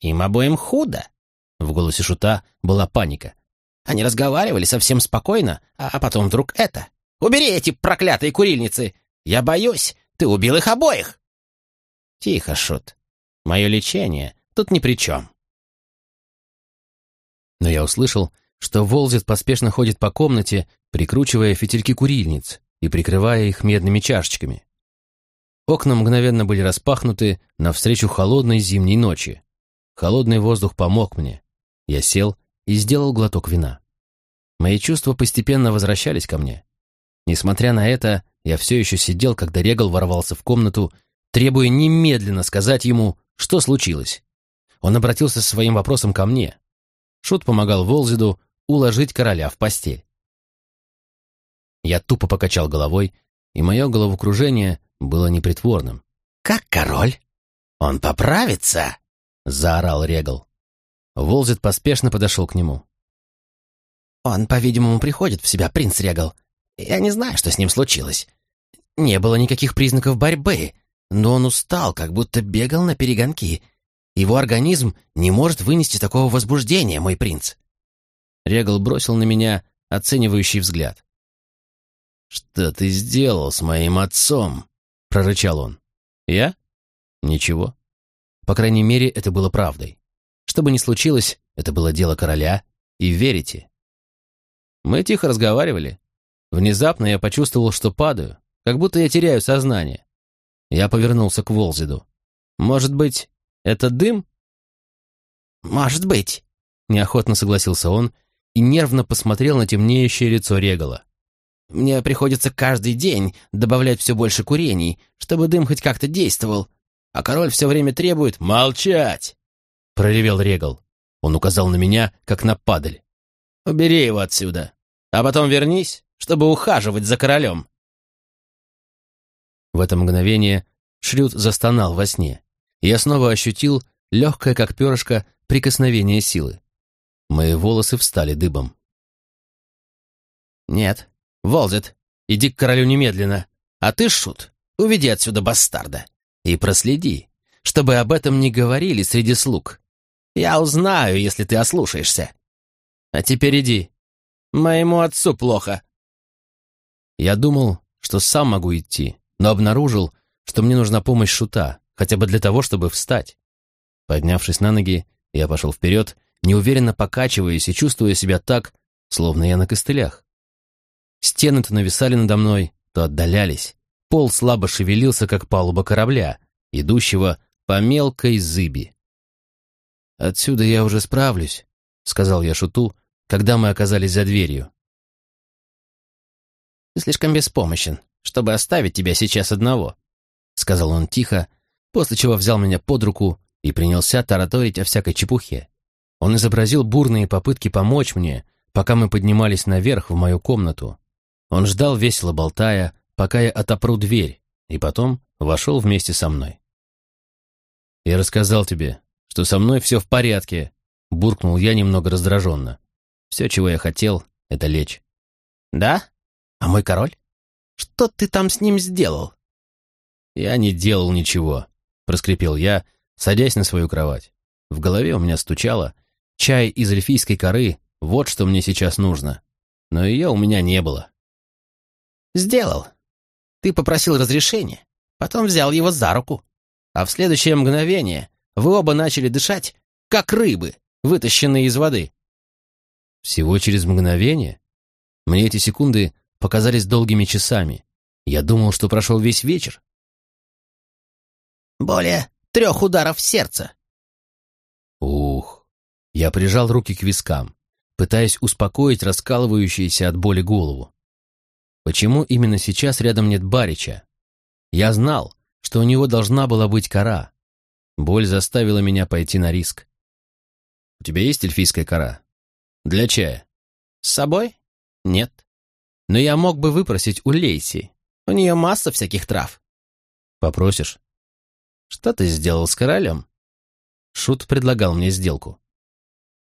S3: «Им обоим худо», — в голосе Шута была паника. Они разговаривали совсем спокойно, а потом вдруг это. «Убери эти проклятые курильницы! Я боюсь, ты убил их обоих!» «Тихо, Шут. Мое лечение тут ни при чем».
S1: Но я услышал, что Волзит поспешно ходит по комнате, прикручивая фитильки курильниц и прикрывая их медными чашечками. Окна мгновенно были распахнуты навстречу холодной зимней ночи. Холодный воздух помог мне. Я сел и сделал глоток вина. Мои чувства постепенно возвращались ко мне. Несмотря на это, я все еще сидел, когда Регал ворвался в комнату, требуя немедленно сказать ему, что случилось. Он обратился со своим вопросом ко мне. Шут помогал Волзиду уложить короля в постель. Я тупо покачал головой, и мое головокружение было непритворным.
S3: «Как король? Он поправится!» — заорал Регал.
S1: Волзит поспешно подошел к нему.
S3: «Он, по-видимому, приходит в себя, принц Регал. Я не знаю, что с ним случилось. Не было никаких признаков борьбы, но он устал, как будто бегал на перегонки. Его организм не может вынести такого возбуждения, мой принц».
S1: Регал бросил на меня оценивающий взгляд.
S2: «Что ты сделал с моим отцом?» — прорычал он.
S1: «Я? Ничего. По крайней мере, это было правдой. Что бы ни случилось, это было дело короля, и верите. Мы тихо разговаривали. Внезапно я почувствовал, что падаю, как будто я теряю сознание. Я повернулся к Волзиду. «Может быть, это дым?»
S3: «Может быть», —
S1: неохотно согласился он и нервно посмотрел на темнеющее лицо Регала.
S3: «Мне приходится каждый день добавлять все больше курений, чтобы дым хоть как-то действовал, а король все время требует
S2: «Молчать!» — проревел Регал. Он указал на меня, как на падаль.
S3: «Убери его отсюда, а потом вернись, чтобы ухаживать за королем».
S1: В это мгновение Шрюд застонал во сне, и я снова ощутил легкое, как перышко, прикосновение силы. Мои волосы встали дыбом.
S3: «Нет, Волзет, иди к королю немедленно, а ты, Шут, уведи отсюда бастарда и проследи, чтобы об этом не говорили среди слуг. Я узнаю, если ты ослушаешься. А теперь иди. Моему отцу плохо».
S1: Я думал, что сам могу идти, но обнаружил, что мне нужна помощь Шута, хотя бы для того, чтобы встать. Поднявшись на ноги, я пошел вперед, неуверенно покачиваясь и чувствуя себя так, словно я на костылях. Стены то нависали надо мной, то отдалялись. Пол слабо шевелился, как палуба корабля, идущего по мелкой зыби. «Отсюда я уже справлюсь», — сказал я Шуту, когда мы оказались за дверью.
S3: «Ты слишком беспомощен, чтобы оставить тебя сейчас одного», — сказал он тихо, после чего взял меня под руку и принялся тараторить о всякой чепухе.
S1: Он изобразил бурные попытки помочь мне, пока мы поднимались наверх в мою комнату. Он ждал, весело болтая, пока я отопру дверь, и потом вошел вместе со мной. «Я рассказал тебе, что со мной все в порядке», — буркнул я немного раздраженно. «Все, чего я хотел, — это лечь».
S3: «Да? А мой король? Что ты там с ним сделал?»
S1: «Я не делал ничего. проскрипел я, садясь на свою кровать. В голове у меня стучало. Чай из эльфийской коры — вот что мне сейчас нужно. Но ее у меня не было.
S3: «Сделал. Ты попросил разрешения, потом взял его за руку. А в следующее мгновение вы оба начали дышать, как рыбы, вытащенные из воды».
S1: Всего через мгновение? Мне эти секунды показались долгими часами. Я думал, что прошел весь вечер.
S3: «Более трех ударов сердца».
S1: Ух. Я прижал руки к вискам, пытаясь успокоить раскалывающуюся от боли голову. Почему именно сейчас рядом нет Барича? Я знал, что у него должна была быть кора. Боль заставила меня пойти на риск. «У тебя есть эльфийская кора?» «Для чая?»
S3: «С собой?»
S1: «Нет. Но я мог бы выпросить у Лейси.
S3: У нее масса всяких трав».
S1: «Попросишь?» «Что ты сделал с королем?» Шут предлагал мне сделку.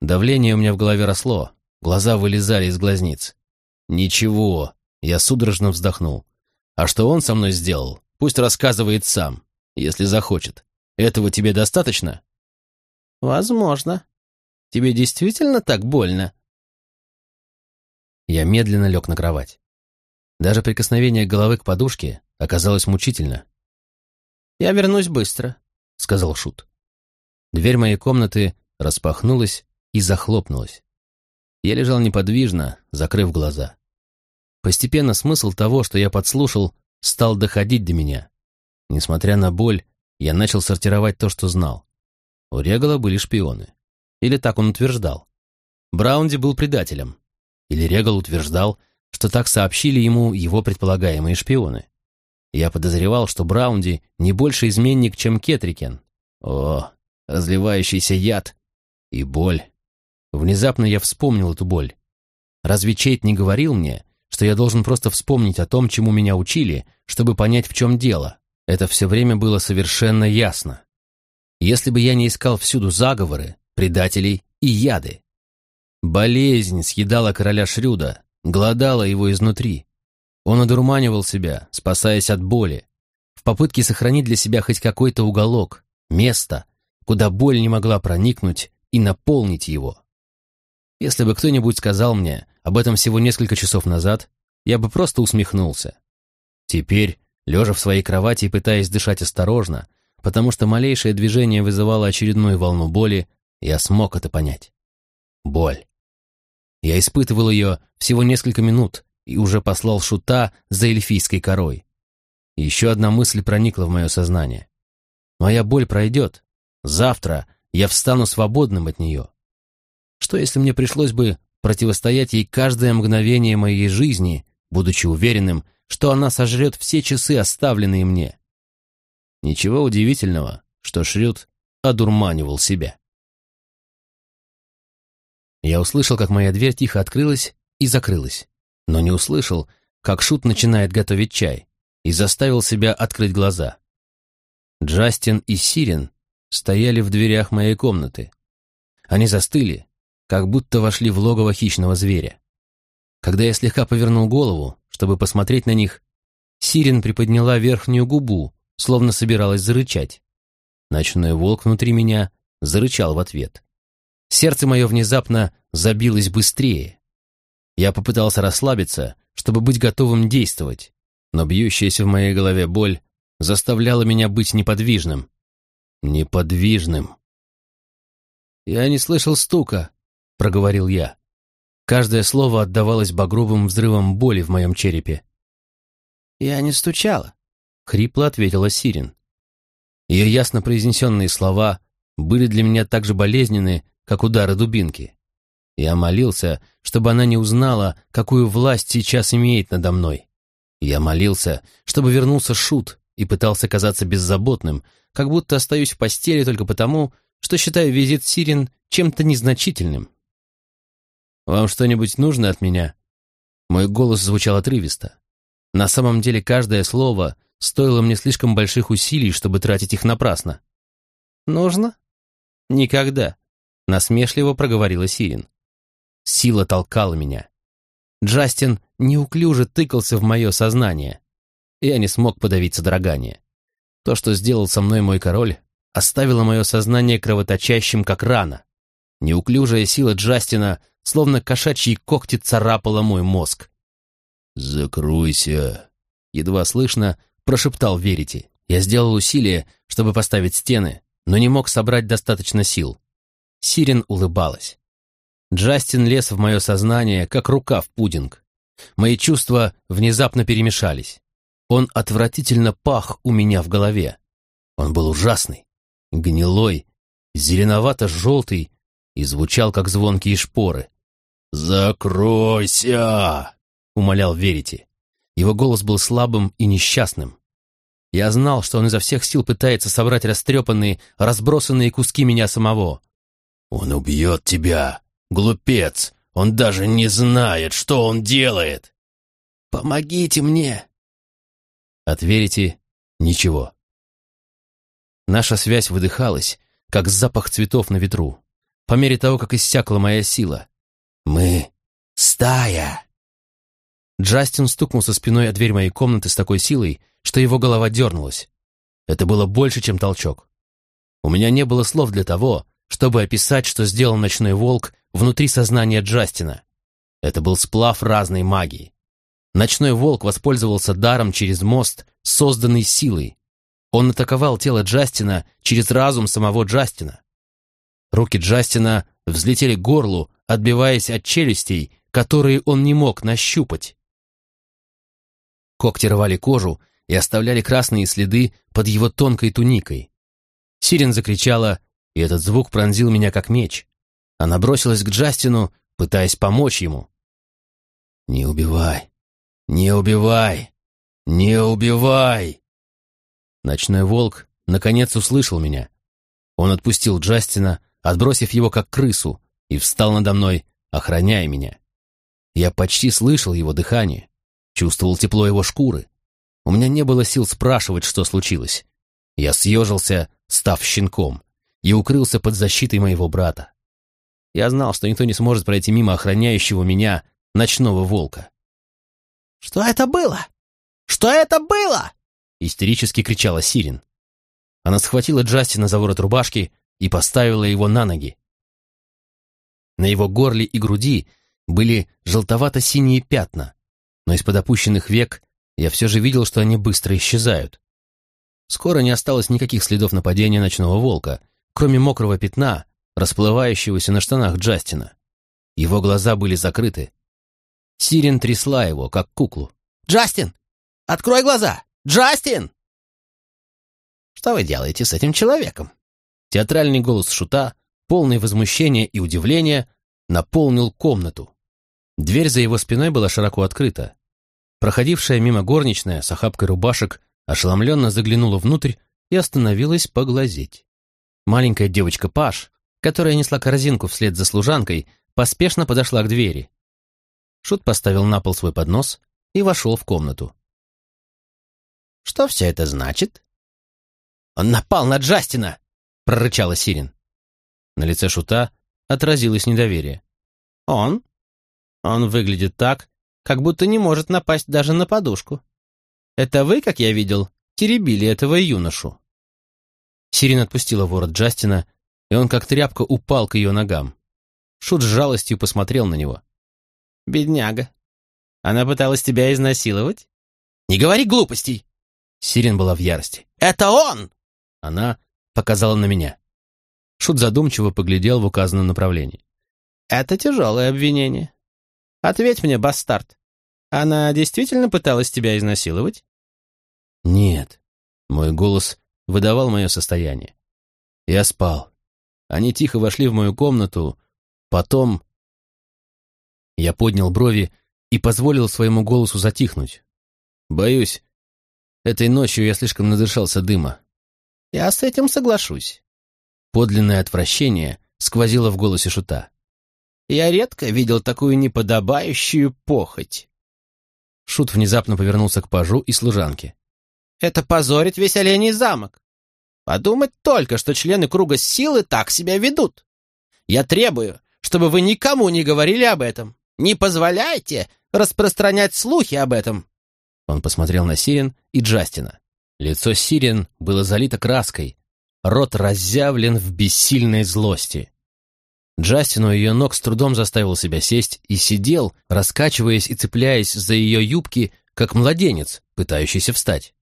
S1: Давление у меня в голове росло, глаза вылезали из глазниц. «Ничего», — я судорожно вздохнул. «А что он со мной сделал, пусть рассказывает сам, если захочет. Этого тебе достаточно?»
S3: «Возможно. Тебе действительно так больно?»
S1: Я медленно лег на кровать. Даже прикосновение головы к подушке оказалось мучительно.
S3: «Я вернусь быстро», — сказал Шут.
S1: Дверь моей комнаты распахнулась и захлопнулась. Я лежал неподвижно, закрыв глаза. Постепенно смысл того, что я подслушал, стал доходить до меня. Несмотря на боль, я начал сортировать то, что знал. У Регала были шпионы. Или так он утверждал. Браунди был предателем. Или Регал утверждал, что так сообщили ему его предполагаемые шпионы. Я подозревал, что Браунди не больше изменник, чем Кетрикен. О, разливающийся яд и боль. Внезапно я вспомнил эту боль. Разве Чейт не говорил мне, что я должен просто вспомнить о том, чему меня учили, чтобы понять, в чем дело? Это все время было совершенно ясно. Если бы я не искал всюду заговоры, предателей и яды. Болезнь съедала короля Шрюда, глодала его изнутри. Он одурманивал себя, спасаясь от боли, в попытке сохранить для себя хоть какой-то уголок, место, куда боль не могла проникнуть и наполнить его. Если бы кто-нибудь сказал мне об этом всего несколько часов назад, я бы просто усмехнулся. Теперь, лежа в своей кровати и пытаясь дышать осторожно, потому что малейшее движение вызывало очередную волну боли, я смог это понять. Боль. Я испытывал ее всего несколько минут и уже послал шута за эльфийской корой. Еще одна мысль проникла в мое сознание. Моя боль пройдет. Завтра я встану свободным от нее. Что если мне пришлось бы противостоять ей каждое мгновение моей жизни, будучи уверенным, что она сожрет все часы, оставленные мне? Ничего удивительного, что Шрюд одурманивал себя. Я услышал, как моя дверь тихо открылась и закрылась, но не услышал, как Шут начинает готовить чай, и заставил себя открыть глаза. Джастин и Сирен стояли в дверях моей комнаты. Они застыли, как будто вошли в логово хищного зверя. Когда я слегка повернул голову, чтобы посмотреть на них, Сирен приподняла верхнюю губу, словно собиралась зарычать. Ночной волк внутри меня зарычал в ответ. Сердце мое внезапно забилось быстрее. Я попытался расслабиться, чтобы быть готовым действовать, но бьющаяся в моей голове боль заставляла меня быть неподвижным. Неподвижным. «Я не слышал стука», — проговорил я. Каждое слово отдавалось багровым взрывом боли в моем черепе.
S3: «Я не стучала», —
S1: хрипло ответила Сирин. Ее ясно произнесенные слова были для меня так же болезненны, как удары дубинки. Я молился, чтобы она не узнала, какую власть сейчас имеет надо мной. Я молился, чтобы вернулся Шут и пытался казаться беззаботным, как будто остаюсь в постели только потому, что считаю визит Сирин чем-то незначительным. «Вам что-нибудь нужно от меня?» Мой голос звучал отрывисто. На самом деле каждое слово стоило мне слишком больших усилий, чтобы тратить их напрасно.
S3: «Нужно?»
S1: «Никогда», насмешливо проговорила Сирин. Сила толкала меня. Джастин неуклюже тыкался в мое сознание. Я не смог подавить содрогание. То, что сделал со мной мой король, оставило мое сознание кровоточащим, как рана. Неуклюжая сила Джастина, словно кошачьи когти, царапала мой мозг.
S2: «Закройся!»
S1: — едва слышно прошептал Верити. Я сделал усилие, чтобы поставить стены, но не мог собрать достаточно сил. Сирен улыбалась. Джастин лез в мое сознание, как рука в пудинг. Мои чувства внезапно перемешались. Он отвратительно пах у меня в голове. Он был ужасный, гнилой, зеленовато-желтый и звучал, как звонкие шпоры.
S2: «Закройся!»
S1: — умолял Верити. Его голос был слабым и несчастным. Я знал, что он изо всех сил пытается собрать растрепанные, разбросанные куски меня самого.
S2: «Он убьет тебя, глупец! Он даже не знает, что он делает!»
S1: «Помогите мне!» От Верити ничего. Наша связь выдыхалась, как запах цветов на ветру, по мере того, как иссякла моя сила. Мы — стая. Джастин стукнулся спиной о дверь моей комнаты с такой силой, что его голова дернулась. Это было больше, чем толчок. У меня не было слов для того, чтобы описать, что сделал ночной волк внутри сознания Джастина. Это был сплав разной магии. Ночной волк воспользовался даром через мост, созданный силой. Он атаковал тело Джастина через разум самого Джастина. Руки Джастина взлетели к горлу, отбиваясь от челюстей, которые он не мог нащупать. Когти рвали кожу и оставляли красные следы под его тонкой туникой. Сирен закричала, и этот звук пронзил меня как меч. Она бросилась к Джастину, пытаясь помочь ему. «Не убивай! Не убивай! Не убивай!» Ночной волк наконец услышал меня. Он отпустил Джастина, отбросив его как крысу, и встал надо мной, охраняя меня. Я почти слышал его дыхание, чувствовал тепло его шкуры. У меня не было сил спрашивать, что случилось. Я съежился, став щенком, и укрылся под защитой моего брата. Я знал, что никто не сможет пройти мимо охраняющего меня ночного волка.
S3: «Что это было? Что это было?»
S1: истерически кричала Сирин. Она схватила Джастина за ворот рубашки и поставила его на ноги. На его горле и груди были желтовато-синие пятна, но из-под опущенных век я все же видел, что они быстро исчезают. Скоро не осталось никаких следов нападения ночного волка, кроме мокрого пятна, расплывающегося на штанах Джастина. Его глаза были закрыты. Сирен трясла его, как куклу.
S3: «Джастин! Открой глаза! Джастин!» «Что вы делаете с этим человеком?»
S1: Театральный голос Шута, полный возмущения и удивления, наполнил комнату. Дверь за его спиной была широко открыта. Проходившая мимо горничная с охапкой рубашек ошеломленно заглянула внутрь и остановилась поглазеть. Маленькая девочка Паш, которая несла корзинку вслед за служанкой, поспешно подошла к двери. Шут поставил на пол свой поднос и вошел в комнату.
S3: «Что все это значит?»
S1: «Он напал на Джастина!» — прорычала Сирин. На лице Шута отразилось недоверие. «Он? Он выглядит так, как будто не может напасть даже на подушку. Это вы, как я видел, теребили этого юношу?» Сирин отпустила ворот Джастина, и он как тряпка упал к ее ногам. Шут с жалостью посмотрел на него. «Бедняга. Она пыталась тебя изнасиловать?» «Не говори глупостей!» Сирин была в ярости.
S3: «Это он!»
S1: Она показала на меня. Шут задумчиво поглядел в указанном направлении. «Это тяжелое обвинение. Ответь мне, бастард, она действительно пыталась тебя изнасиловать?» «Нет». Мой голос выдавал мое состояние. Я спал. Они тихо вошли в мою комнату. Потом... Я поднял брови и позволил своему голосу затихнуть. Боюсь, этой ночью я слишком надышался дыма.
S3: Я с этим соглашусь.
S1: Подлинное отвращение сквозило в голосе Шута.
S3: Я редко видел такую неподобающую похоть.
S1: Шут внезапно повернулся к пажу и служанке.
S3: Это позорит весь оленей замок. Подумать только, что члены круга силы так себя ведут. Я требую, чтобы вы никому не говорили об этом. Не позволяйте распространять слухи об этом.
S1: Он посмотрел на Сирен и Джастина. Лицо Сирен было залито краской, рот разъявлен в бессильной злости. Джастин у ее ног с трудом заставил себя сесть и сидел, раскачиваясь и цепляясь за ее юбки, как младенец, пытающийся встать.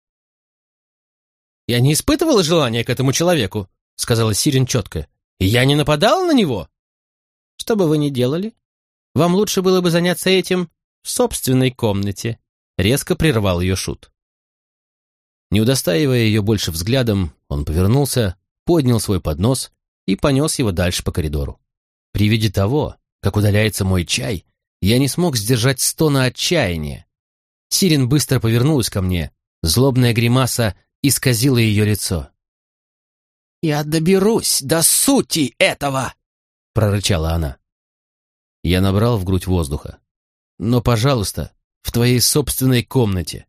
S1: «Я не испытывала желания к этому человеку», — сказала Сирин четко. «Я не нападала на него». «Что бы вы ни делали, вам лучше было бы заняться этим в собственной комнате», — резко прервал ее шут. Не удостаивая ее больше взглядом, он повернулся, поднял свой поднос и понес его дальше по коридору. При виде того, как удаляется мой чай, я не смог сдержать стона отчаяния. Сирин быстро повернулась ко мне, злобная гримаса исказила ее лицо.
S3: «Я доберусь до сути этого!» — прорычала она.
S1: Я набрал в грудь воздуха. «Но, пожалуйста, в твоей собственной комнате».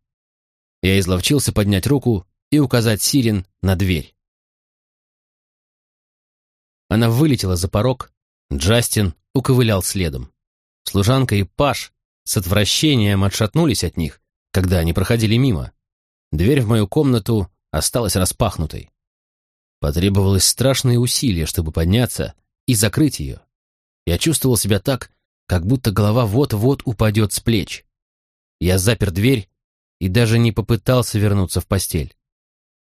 S1: Я изловчился поднять руку и указать Сирин на дверь. Она вылетела за порог, Джастин уковылял следом. Служанка и Паш с отвращением отшатнулись от них, когда они проходили мимо. Дверь в мою комнату осталась распахнутой. Потребовалось страшные усилия, чтобы подняться и закрыть ее. Я чувствовал себя так, как будто голова вот-вот упадет с плеч. Я запер дверь и даже не попытался вернуться в постель.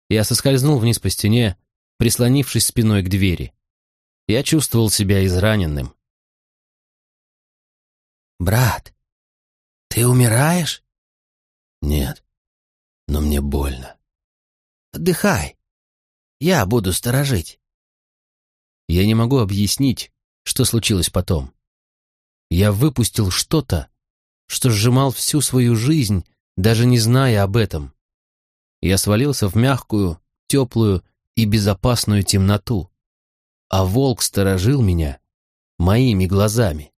S1: Я соскользнул вниз по стене, прислонившись спиной к двери. Я чувствовал себя израненным.
S3: «Брат, ты умираешь?»
S2: «Нет, но мне больно».
S3: «Отдыхай. Я буду сторожить».
S1: Я не могу объяснить, что случилось потом. Я выпустил что-то, что сжимал всю свою жизнь, даже не зная об этом. Я свалился в мягкую, теплую и безопасную темноту, а волк сторожил меня моими глазами.